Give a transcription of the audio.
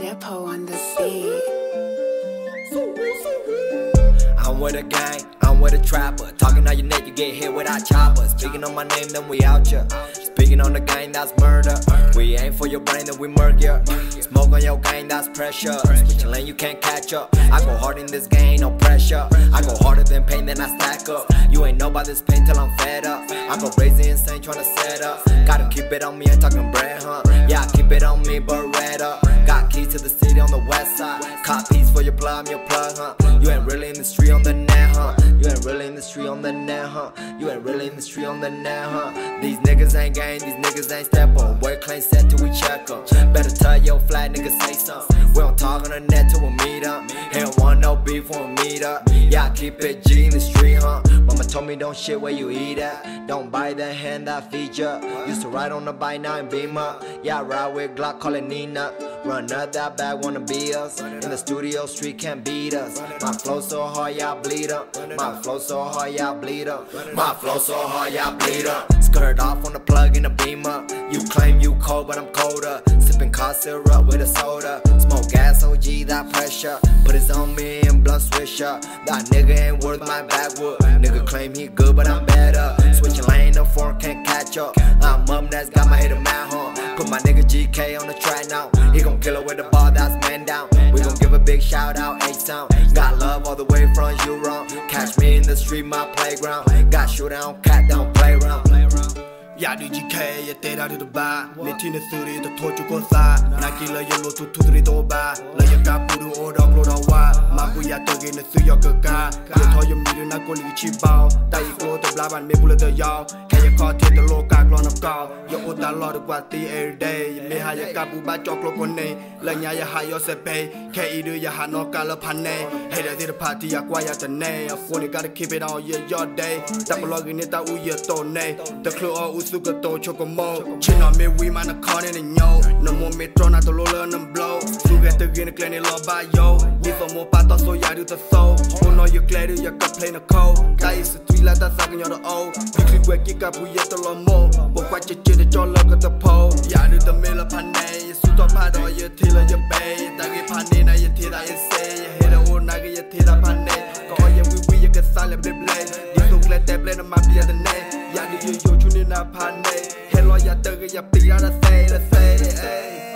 Depot on the beat. I'm with a guy. I'm with a trapper. Talking on your neck, you get hit without choppers. Speaking on my name, then we out ya. Speaking on the gang, that's murder. We aim for your brain, then we murk ya. Smoke on your gang, that's pressure. Switching lane, you can't catch up. I go hard in this game, no pressure. I go harder than pain, then I stack up. You ain't this pain till I'm fed up. I go crazy insane, tryna set up. Gotta keep it on me, ain't talking bread, huh? Yeah, I keep it on me, Beretta. Got keys to the city on the west side. Copies for your plug, I'm your plug, huh? You ain't really in the street on the net, huh? Street on the net, huh? You ain't really in the street on the net, huh? These niggas ain't gang, these niggas ain't step on. Work claim set till we check up. Better tell your flat nigga say something. We don't talk on the net till we meet up. Don't want no beef when we meet up. Yeah, I keep it G in the street, huh? Mama told me don't shit where you eat at. Don't buy the hand that feed ya. Used to ride on the bike, now in Beamer. Yeah, I ride with Glock, call it Nina. Run up that bag, wanna be us. In the studio, street can't beat us. My flow so hard, y'all bleed up. My flow so hard, y'all bleed up. My flow so hard, y'all bleed up. Skirt off on the plug in the beamer. You claim you cold, but I'm colder. Sipping car syrup with a soda. Smoke gas, OG, that pressure. Put it on me and blunt swisher. That nigga ain't worth my backwood. Nigga claim he good, but I'm better. Switching lane, the foreign can't catch up. I'm right now. He gon' kill her with a ball that's man down. We gon' give a big shout out, A town. Got love all the way from Huron. Catch me in the street, my playground. Got shoot down, cat down, play round. 야리 지케 예 때라리도 봐내 티는 소리 더 토주고 싸나 길러 열로 투투들이도 봐 러여 까부르 오락으로 나와 get 떡이는 수여 That you 염미를 나 꼴리기 치바오 따이고 더 the 매 Can you call 커트에 the 로. on a call. Yo uta lo du qua ti every day? Mi ha ya ka bu ba chok lo kone La nya ya ha yo se pay. Ke i du ya ha no ka lo Hey, that did a party, I quiet the name. I fully gotta keep it on your your day. Double logging it, that we your name. Eh? The clue oh, all who's look at the chin on me, we might not call it in yo. No more me thrown out the low learn and blow. So get the green clean it love by yo. Need some pato, so yeah, do the soul. Who know you clear, you got plain a cold. That is the three like that's like you're the old. You click where kick up, the low mo. But what you did, your look at the pole. Yeah, do the middle of my name. You suit up, I don't you till your bay. That we pan in, I you သေးတာဖန်နေကောရဲ့ဝီဝီရဲ့ကစားလေဘလဘလဒီတုတ်လက်တက်လက်နမပြတဲ့နေရာဒီယိုယိုချူနေနာဖန်နေဟဲလိုရတဲ့ရပြရတဲ့ဆဲတဲ့ဆဲတဲ့